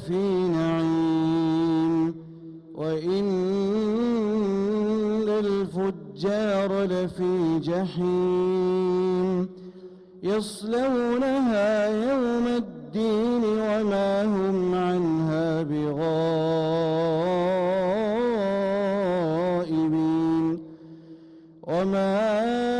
لفي نعيم. وإن الفجار لفي جحيم. يصلونها يوم الدين وما هم عنها بغائبين. وما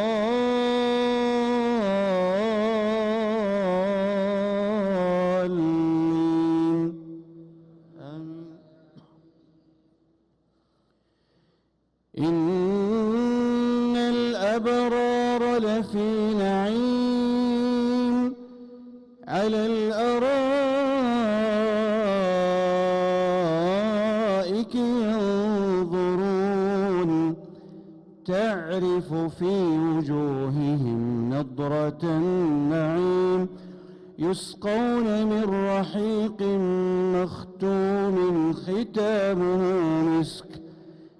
الأبرار لفي نعيم. على الأرائك ينظرون. تعرف في وجوههم نضرة النعيم. يسقون من رحيق مختوم ختامه مسك.